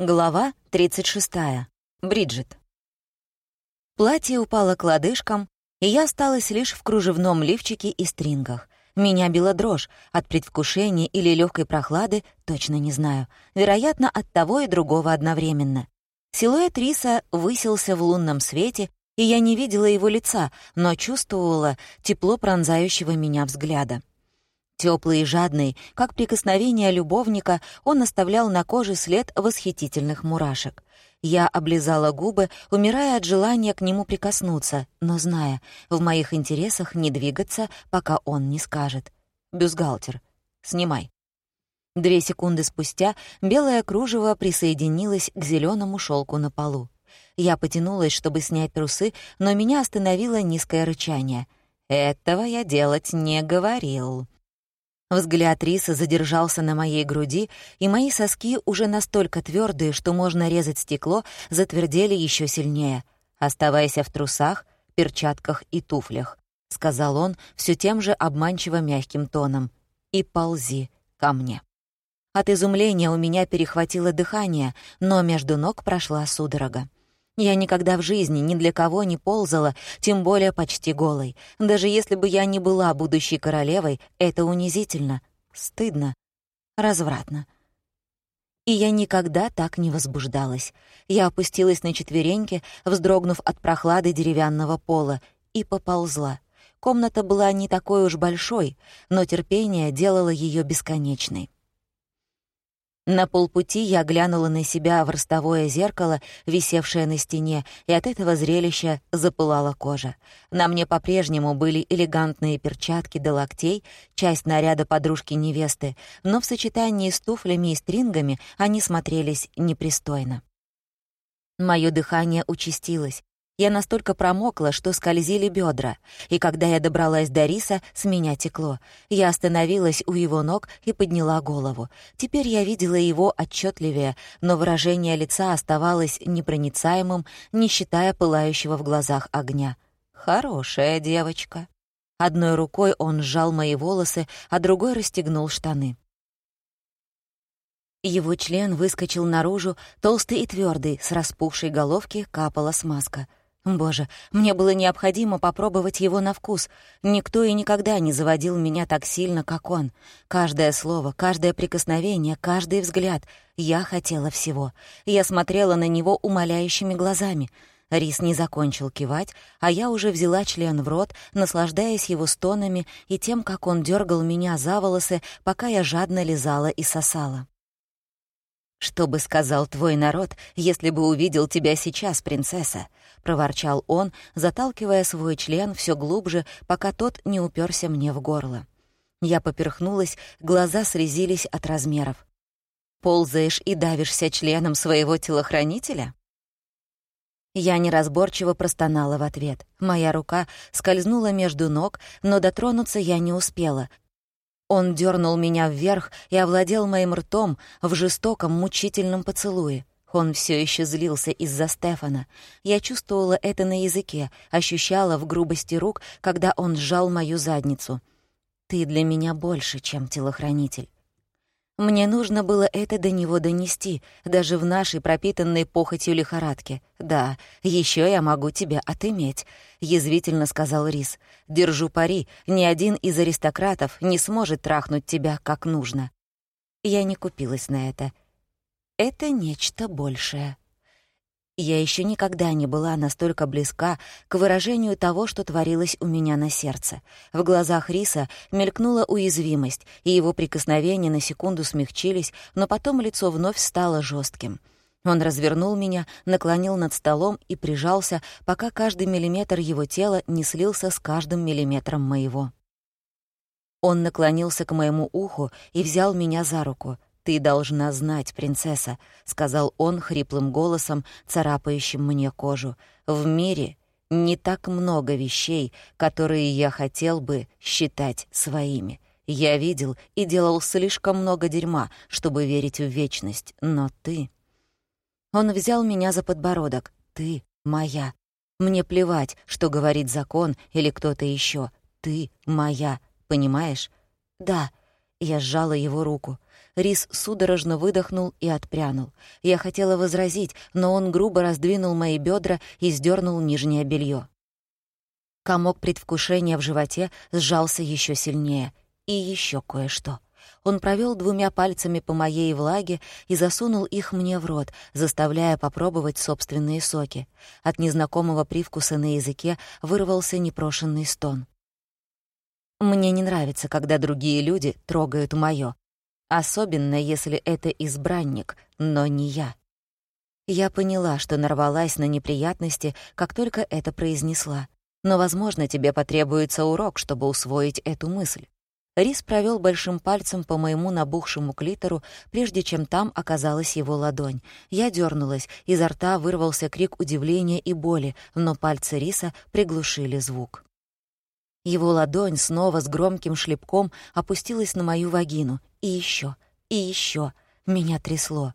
Глава 36. Бриджит. Платье упало к лодыжкам, и я осталась лишь в кружевном лифчике и стрингах. Меня била дрожь от предвкушения или легкой прохлады, точно не знаю. Вероятно, от того и другого одновременно. Силуэт риса высился в лунном свете, и я не видела его лица, но чувствовала тепло пронзающего меня взгляда. Теплый и жадный, как прикосновение любовника, он оставлял на коже след восхитительных мурашек. Я облизала губы, умирая от желания к нему прикоснуться, но зная, в моих интересах не двигаться, пока он не скажет. «Бюстгальтер, снимай». Две секунды спустя белое кружево присоединилось к зеленому шелку на полу. Я потянулась, чтобы снять трусы, но меня остановило низкое рычание. «Этого я делать не говорил». Взгляд Риса задержался на моей груди, и мои соски, уже настолько твердые, что можно резать стекло, затвердели еще сильнее. «Оставайся в трусах, перчатках и туфлях», — сказал он все тем же обманчиво мягким тоном. «И ползи ко мне». От изумления у меня перехватило дыхание, но между ног прошла судорога. Я никогда в жизни ни для кого не ползала, тем более почти голой. Даже если бы я не была будущей королевой, это унизительно, стыдно, развратно. И я никогда так не возбуждалась. Я опустилась на четвереньки, вздрогнув от прохлады деревянного пола, и поползла. Комната была не такой уж большой, но терпение делало ее бесконечной. На полпути я глянула на себя в ростовое зеркало, висевшее на стене, и от этого зрелища запылала кожа. На мне по-прежнему были элегантные перчатки до локтей, часть наряда подружки-невесты, но в сочетании с туфлями и стрингами они смотрелись непристойно. Моё дыхание участилось, я настолько промокла, что скользили бедра, и когда я добралась до риса, с меня текло. Я остановилась у его ног и подняла голову. Теперь я видела его отчетливее, но выражение лица оставалось непроницаемым, не считая пылающего в глазах огня. «Хорошая девочка». Одной рукой он сжал мои волосы, а другой расстегнул штаны. Его член выскочил наружу, толстый и твердый, с распухшей головки капала смазка — Боже, мне было необходимо попробовать его на вкус. Никто и никогда не заводил меня так сильно, как он. Каждое слово, каждое прикосновение, каждый взгляд. Я хотела всего. Я смотрела на него умоляющими глазами. Рис не закончил кивать, а я уже взяла член в рот, наслаждаясь его стонами и тем, как он дергал меня за волосы, пока я жадно лизала и сосала. «Что бы сказал твой народ, если бы увидел тебя сейчас, принцесса?» — проворчал он, заталкивая свой член все глубже, пока тот не уперся мне в горло. Я поперхнулась, глаза срезились от размеров. «Ползаешь и давишься членом своего телохранителя?» Я неразборчиво простонала в ответ. Моя рука скользнула между ног, но дотронуться я не успела — он дернул меня вверх и овладел моим ртом в жестоком, мучительном поцелуе. Он все еще злился из-за Стефана. Я чувствовала это на языке, ощущала в грубости рук, когда он сжал мою задницу. «Ты для меня больше, чем телохранитель». Мне нужно было это до него донести, даже в нашей пропитанной похотью лихорадке. «Да, еще я могу тебя отыметь», — язвительно сказал Рис. «Держу пари, ни один из аристократов не сможет трахнуть тебя как нужно». Я не купилась на это. Это нечто большее. Я еще никогда не была настолько близка к выражению того, что творилось у меня на сердце. В глазах Риса мелькнула уязвимость, и его прикосновения на секунду смягчились, но потом лицо вновь стало жестким. Он развернул меня, наклонил над столом и прижался, пока каждый миллиметр его тела не слился с каждым миллиметром моего. Он наклонился к моему уху и взял меня за руку — «Ты должна знать, принцесса», — сказал он хриплым голосом, царапающим мне кожу. «В мире не так много вещей, которые я хотел бы считать своими. Я видел и делал слишком много дерьма, чтобы верить в вечность, но ты...» Он взял меня за подбородок. «Ты моя. Мне плевать, что говорит закон или кто-то еще. Ты моя, понимаешь?» «Да», — я сжала его руку. Рис судорожно выдохнул и отпрянул. Я хотела возразить, но он грубо раздвинул мои бедра и сдернул нижнее белье. Комок предвкушения в животе сжался еще сильнее. И еще кое-что. Он провел двумя пальцами по моей влаге и засунул их мне в рот, заставляя попробовать собственные соки. От незнакомого привкуса на языке вырвался непрошенный стон. Мне не нравится, когда другие люди трогают моё, особенно если это избранник, но не я. Я поняла, что нарвалась на неприятности, как только это произнесла. Но, возможно, тебе потребуется урок, чтобы усвоить эту мысль. Рис провел большим пальцем по моему набухшему клитору, прежде чем там оказалась его ладонь. Я дернулась, изо рта вырвался крик удивления и боли, но пальцы Риса приглушили звук. Его ладонь снова с громким шлепком опустилась на мою вагину. И еще, и еще. Меня трясло.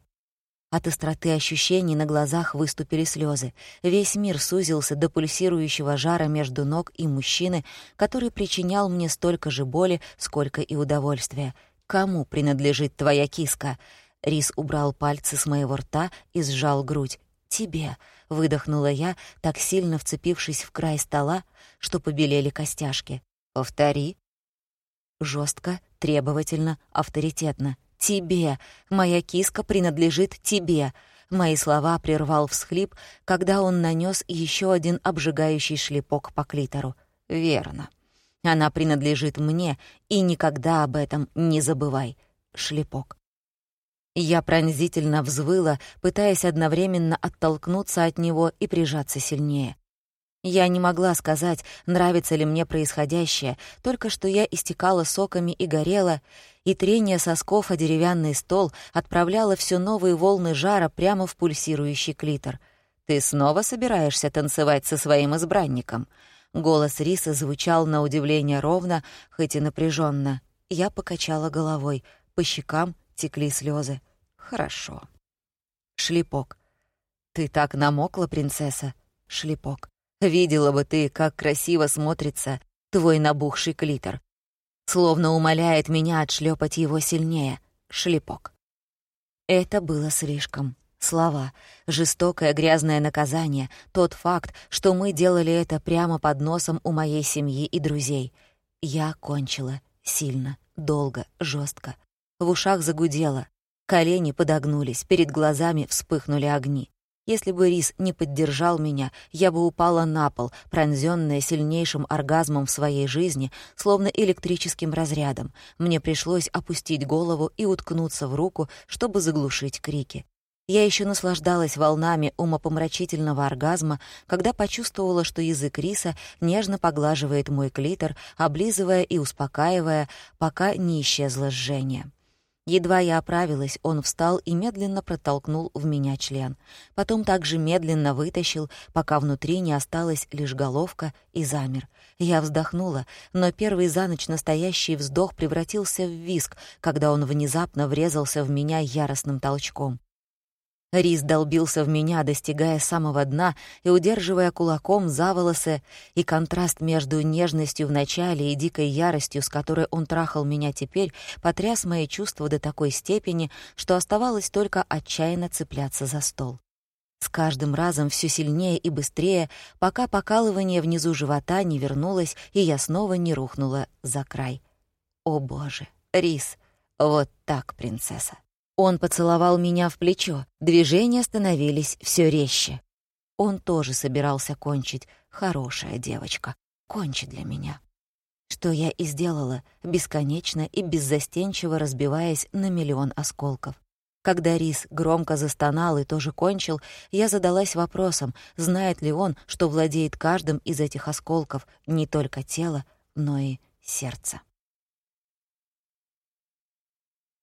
От остроты ощущений на глазах выступили слезы. Весь мир сузился до пульсирующего жара между ног и мужчины, который причинял мне столько же боли, сколько и удовольствия. «Кому принадлежит твоя киска?» Рис убрал пальцы с моего рта и сжал грудь. «Тебе», — выдохнула я, так сильно вцепившись в край стола, что побелели костяшки. «Повтори». Жестко, требовательно, авторитетно. «Тебе! Моя киска принадлежит тебе!» Мои слова прервал всхлип, когда он нанес еще один обжигающий шлепок по клитору. «Верно. Она принадлежит мне, и никогда об этом не забывай». Шлепок. Я пронзительно взвыла, пытаясь одновременно оттолкнуться от него и прижаться сильнее. Я не могла сказать, нравится ли мне происходящее, только что я истекала соками и горела, и трение сосков о деревянный стол отправляло все новые волны жара прямо в пульсирующий клитор. «Ты снова собираешься танцевать со своим избранником?» Голос Риса звучал на удивление ровно, хоть и напряженно. Я покачала головой, по щекам текли слезы. «Хорошо». Шлепок. «Ты так намокла, принцесса?» Шлепок. Видела бы ты, как красиво смотрится твой набухший клитор. Словно умоляет меня отшлепать его сильнее. Шлепок. Это было слишком. Слова, жестокое грязное наказание, тот факт, что мы делали это прямо под носом у моей семьи и друзей. Я кончила. Сильно, долго, жестко. В ушах загудело. Колени подогнулись, перед глазами вспыхнули огни. Если бы Рис не поддержал меня, я бы упала на пол, пронзённая сильнейшим оргазмом в своей жизни, словно электрическим разрядом. Мне пришлось опустить голову и уткнуться в руку, чтобы заглушить крики. Я еще наслаждалась волнами умопомрачительного оргазма, когда почувствовала, что язык риса нежно поглаживает мой клитор, облизывая и успокаивая, пока не исчезло жжение. Едва я оправилась, он встал и медленно протолкнул в меня член. Потом также медленно вытащил, пока внутри не осталась лишь головка, и замер. Я вздохнула, но первый за ночь настоящий вздох превратился в виск, когда он внезапно врезался в меня яростным толчком. Рис долбился в меня, достигая самого дна и удерживая кулаком за волосы, и контраст между нежностью в начале и дикой яростью, с которой он трахал меня теперь, потряс мои чувства до такой степени, что оставалось только отчаянно цепляться за стол. С каждым разом все сильнее и быстрее, пока покалывание внизу живота не вернулось, и я снова не рухнула за край. О боже, Рис, вот так, принцесса. Он поцеловал меня в плечо, движения становились все резче. Он тоже собирался кончить. Хорошая девочка. Кончи для меня. Что я и сделала, бесконечно и беззастенчиво разбиваясь на миллион осколков. Когда Рис громко застонал и тоже кончил, я задалась вопросом, знает ли он, что владеет каждым из этих осколков не только тело, но и сердце.